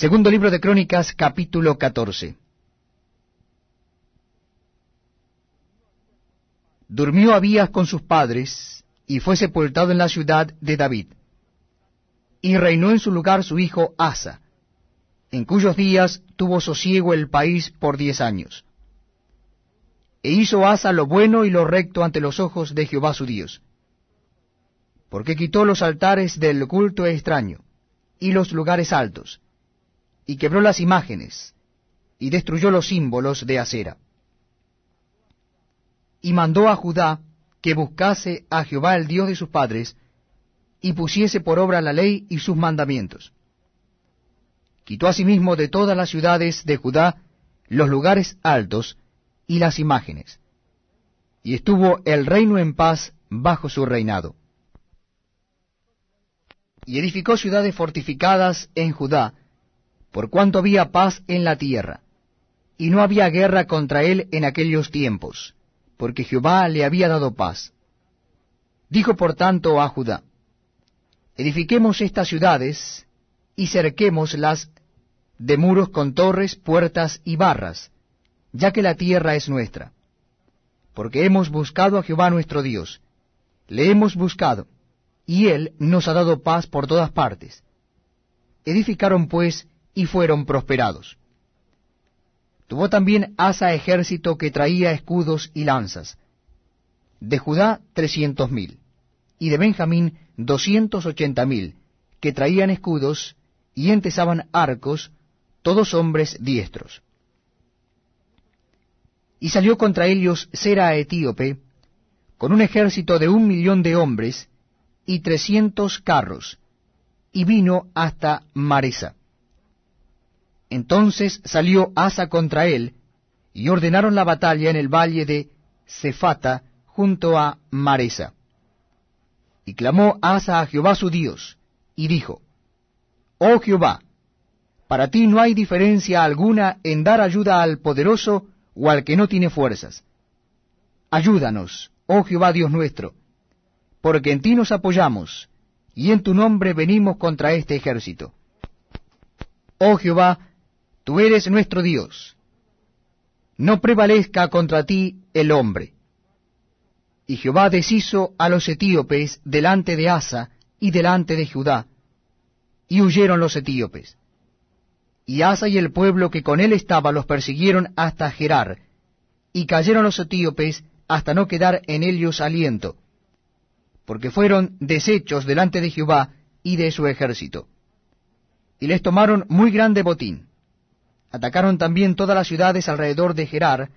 Segundo libro de Crónicas, capítulo 14. Durmió Abías con sus padres, y fue sepultado en la ciudad de David. Y reinó en su lugar su hijo Asa, en cuyos días tuvo sosiego el país por diez años. E hizo Asa lo bueno y lo recto ante los ojos de Jehová su Dios, porque quitó los altares del culto extraño, y los lugares altos, y quebró las imágenes, y destruyó los símbolos de acera. Y mandó a Judá que buscase a Jehová el Dios de sus padres, y pusiese por obra la ley y sus mandamientos. Quitó asimismo de todas las ciudades de Judá los lugares altos y las imágenes, y estuvo el reino en paz bajo su reinado. Y edificó ciudades fortificadas en Judá, por cuanto había paz en la tierra, y no había guerra contra él en aquellos tiempos, porque Jehová le había dado paz. Dijo por tanto a Judá, Edifiquemos estas ciudades, y cerquémoslas de muros con torres, puertas y barras, ya que la tierra es nuestra. Porque hemos buscado a Jehová nuestro Dios, le hemos buscado, y él nos ha dado paz por todas partes. Edificaron pues y fueron prosperados. Tuvo también Asa ejército que traía escudos y lanzas. De Judá trescientos mil, y de Benjamín doscientos ochenta mil, que traían escudos y entesaban arcos, todos hombres diestros. Y salió contra ellos Sera etíope, con un ejército de un millón de hombres y trescientos carros, y vino hasta Maresa. Entonces salió Asa contra él, y ordenaron la batalla en el valle de Cefata, junto a Maresa. Y clamó Asa a Jehová su Dios, y dijo, Oh Jehová, para ti no hay diferencia alguna en dar ayuda al poderoso o al que no tiene fuerzas. Ayúdanos, oh Jehová Dios nuestro, porque en ti nos apoyamos, y en tu nombre venimos contra este ejército. Oh Jehová, Tú eres nuestro Dios. No prevalezca contra ti el hombre. Y Jehová deshizo a los etíopes delante de Asa y delante de Judá, y huyeron los etíopes. Y Asa y el pueblo que con él estaba los persiguieron hasta Gerar, y cayeron los etíopes hasta no quedar en ellos aliento, porque fueron deshechos delante de Jehová y de su ejército. Y les tomaron muy grande botín. Atacaron también todas las ciudades alrededor de Gerar,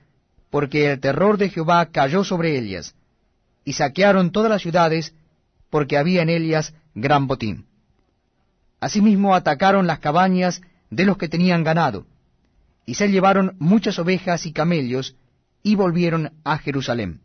porque el terror de Jehová cayó sobre ellas, y saquearon todas las ciudades, porque había en ellas gran botín. Asimismo atacaron las cabañas de los que tenían ganado, y se llevaron muchas ovejas y camellos, y volvieron a Jerusalén.